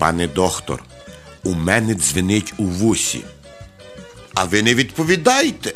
Пане доктор, у мене дзвенить у вусі. А ви не відповідаєте.